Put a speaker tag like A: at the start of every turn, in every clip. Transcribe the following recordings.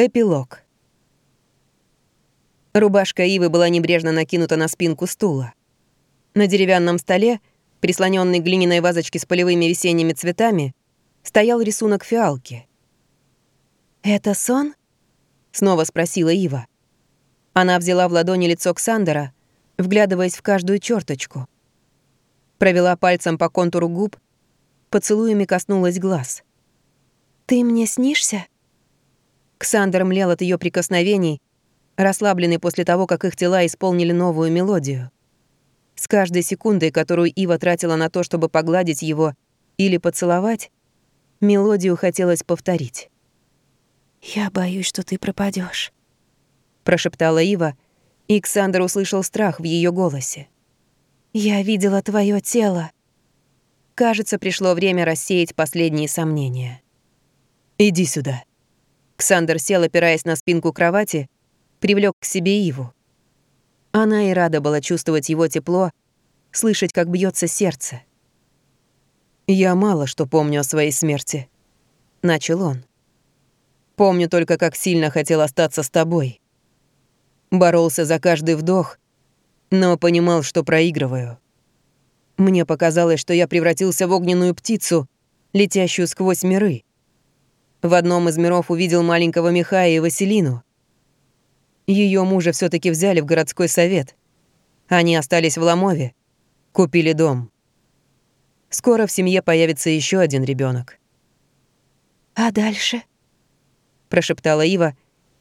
A: Эпилог. Рубашка Ивы была небрежно накинута на спинку стула. На деревянном столе, прислоненной глиняной вазочке с полевыми весенними цветами, стоял рисунок фиалки. «Это сон?» — снова спросила Ива. Она взяла в ладони лицо Ксандера, вглядываясь в каждую черточку. Провела пальцем по контуру губ, поцелуями коснулась глаз. «Ты мне снишься?» Ксандер млел от ее прикосновений, расслабленный после того, как их тела исполнили новую мелодию. С каждой секундой, которую Ива тратила на то, чтобы погладить его или поцеловать, мелодию хотелось повторить. «Я боюсь, что ты пропадешь, прошептала Ива, и Ксандр услышал страх в ее голосе. «Я видела твое тело». Кажется, пришло время рассеять последние сомнения. «Иди сюда», Ксандер сел, опираясь на спинку кровати, привлек к себе Иву. Она и рада была чувствовать его тепло, слышать, как бьется сердце. «Я мало что помню о своей смерти», — начал он. «Помню только, как сильно хотел остаться с тобой. Боролся за каждый вдох, но понимал, что проигрываю. Мне показалось, что я превратился в огненную птицу, летящую сквозь миры. В одном из миров увидел маленького Михая и Василину. Ее мужа все таки взяли в городской совет. Они остались в Ломове, купили дом. Скоро в семье появится еще один ребенок. «А дальше?» — прошептала Ива,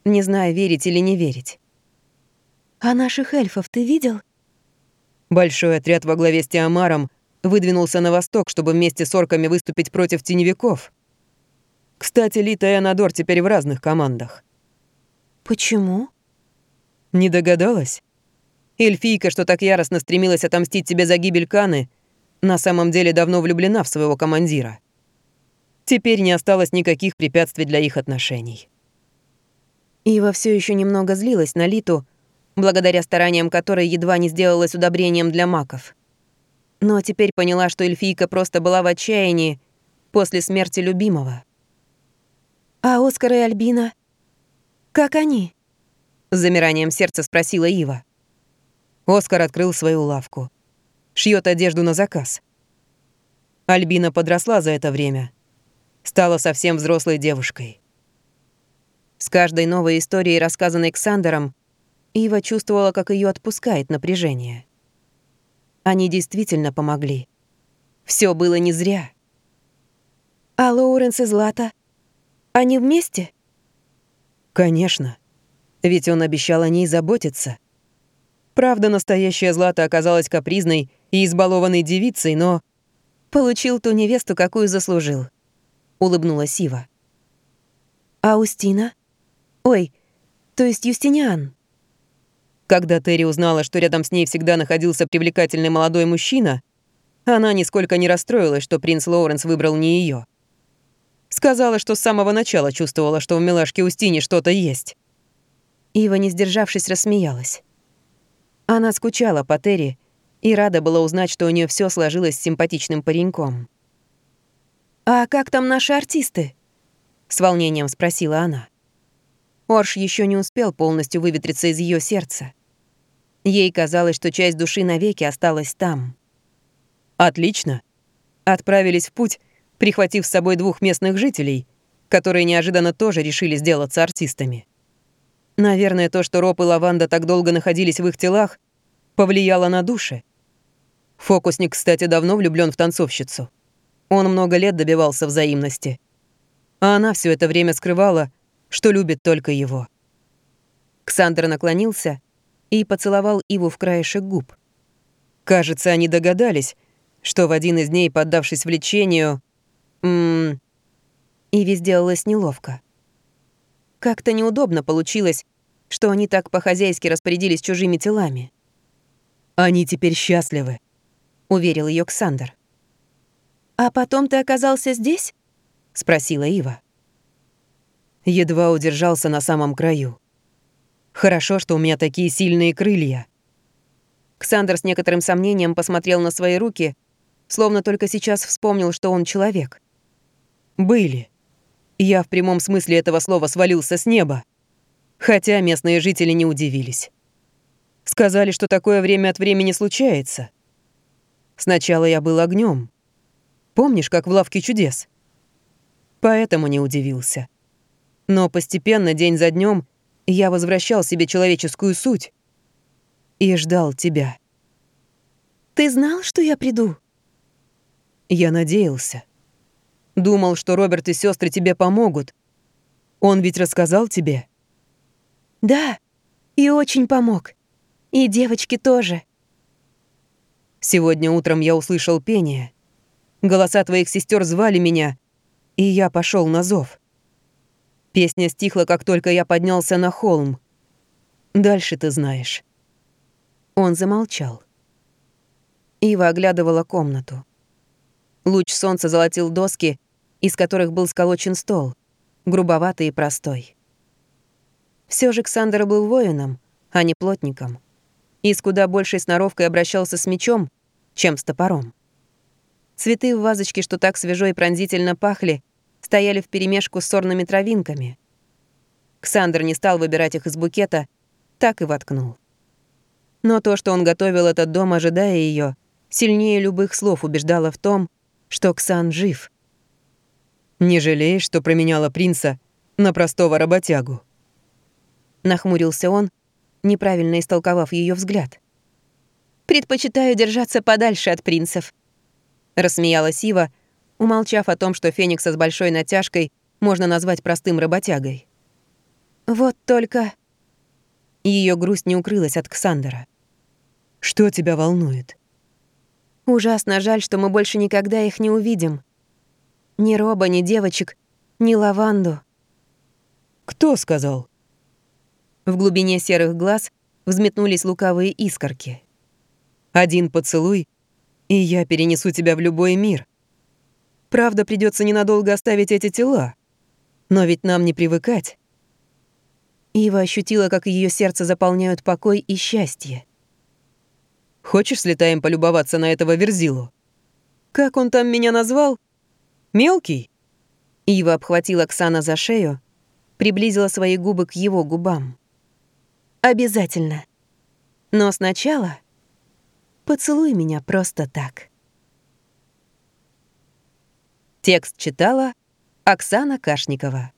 A: не зная, верить или не верить. «А наших эльфов ты видел?» Большой отряд во главе с Тиамаром выдвинулся на восток, чтобы вместе с орками выступить против теневиков. Кстати, Лита и Анадор теперь в разных командах. Почему? Не догадалась? Эльфийка, что так яростно стремилась отомстить тебе за гибель Каны, на самом деле давно влюблена в своего командира. Теперь не осталось никаких препятствий для их отношений. Ива все еще немного злилась на Литу, благодаря стараниям которой едва не сделалась удобрением для маков. Но теперь поняла, что эльфийка просто была в отчаянии после смерти любимого. «А Оскар и Альбина? Как они?» С замиранием сердца спросила Ива. Оскар открыл свою лавку. Шьет одежду на заказ. Альбина подросла за это время. Стала совсем взрослой девушкой. С каждой новой историей, рассказанной Ксандером, Ива чувствовала, как ее отпускает напряжение. Они действительно помогли. Все было не зря. «А Лоуренс и Злата?» Они вместе? Конечно. Ведь он обещал о ней заботиться. Правда, настоящая Злата оказалась капризной и избалованной девицей, но... Получил ту невесту, какую заслужил. Улыбнулась Ива. А Устина? Ой, то есть Юстиниан? Когда Терри узнала, что рядом с ней всегда находился привлекательный молодой мужчина, она нисколько не расстроилась, что принц Лоуренс выбрал не ее. Сказала, что с самого начала чувствовала, что в милашке Устине что-то есть. Ива, не сдержавшись, рассмеялась. Она скучала по Терри и рада была узнать, что у нее все сложилось с симпатичным пареньком. «А как там наши артисты?» — с волнением спросила она. Орш еще не успел полностью выветриться из ее сердца. Ей казалось, что часть души навеки осталась там. «Отлично. Отправились в путь прихватив с собой двух местных жителей, которые неожиданно тоже решили сделаться артистами. Наверное, то, что Роб и Лаванда так долго находились в их телах, повлияло на души. Фокусник, кстати, давно влюблен в танцовщицу. Он много лет добивался взаимности. А она все это время скрывала, что любит только его. Ксандр наклонился и поцеловал Иву в краешек губ. Кажется, они догадались, что в один из дней, поддавшись влечению, Ммм... Иви сделалось неловко. Как-то неудобно получилось, что они так по-хозяйски распорядились чужими телами. «Они теперь счастливы», — уверил ее Ксандр. «А потом ты оказался здесь?» — спросила Ива. Едва удержался на самом краю. Хорошо, что у меня такие сильные крылья. Ксандр с некоторым сомнением посмотрел на свои руки, словно только сейчас вспомнил, что он человек. Были. Я в прямом смысле этого слова свалился с неба. Хотя местные жители не удивились. Сказали, что такое время от времени случается. Сначала я был огнем. Помнишь, как в лавке чудес? Поэтому не удивился. Но постепенно, день за днем, я возвращал себе человеческую суть и ждал тебя.
B: Ты знал, что я приду?
A: Я надеялся. Думал, что Роберт и сестры тебе помогут. Он ведь рассказал тебе?
B: Да, и очень помог. И девочки тоже.
A: Сегодня утром я услышал пение. Голоса твоих сестер звали меня, и я пошел на зов. Песня стихла, как только я поднялся на холм. Дальше ты знаешь. Он замолчал. Ива оглядывала комнату. Луч солнца золотил доски, из которых был сколочен стол, грубоватый и простой. Все же Ксандер был воином, а не плотником и с куда большей сноровкой обращался с мечом, чем с топором. Цветы в вазочке, что так свежо и пронзительно пахли, стояли вперемешку с сорными травинками. Ксандр не стал выбирать их из букета, так и воткнул. Но то, что он готовил этот дом, ожидая ее, сильнее любых слов убеждало в том, что Ксан жив. «Не жалеешь, что променяла принца на простого работягу?» Нахмурился он, неправильно истолковав ее взгляд.
B: «Предпочитаю держаться подальше от принцев», — рассмеялась Ива, умолчав о том, что Феникса с большой натяжкой можно назвать простым работягой. «Вот только...» Ее грусть не укрылась от Ксандера.
A: «Что тебя волнует?»
B: «Ужасно жаль, что мы больше никогда их не увидим. Ни Роба, ни девочек, ни Лаванду».
A: «Кто сказал?» В глубине серых глаз взметнулись лукавые искорки. «Один поцелуй, и я перенесу тебя в любой мир. Правда, придется ненадолго оставить эти тела. Но ведь нам не привыкать». Ива ощутила, как ее сердце заполняют покой и счастье. «Хочешь, слетаем полюбоваться на этого Верзилу? Как он там меня назвал? Мелкий?» Ива обхватила Ксана за шею, приблизила свои губы к его губам.
B: Обязательно. Но сначала поцелуй меня просто так.
A: Текст читала Оксана Кашникова.